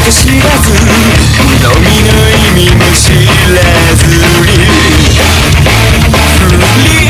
か知らず。のみの意味も知らずに。振り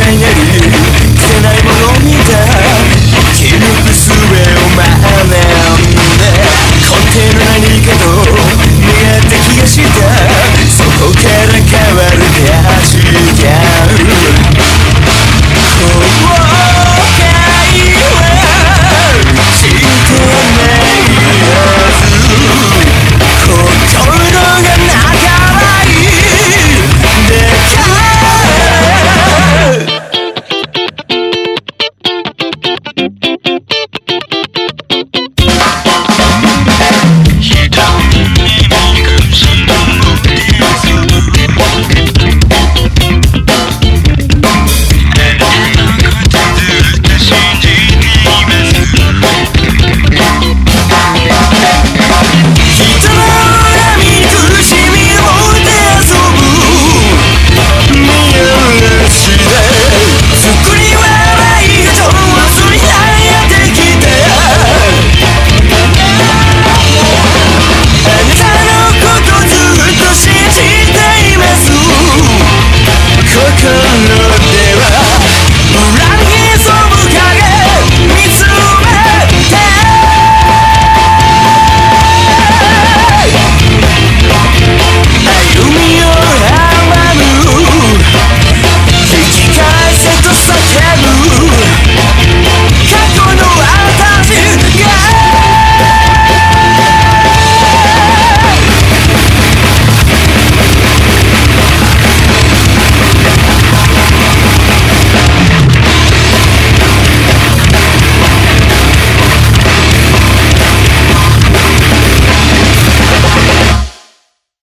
yeah, yeah, yeah.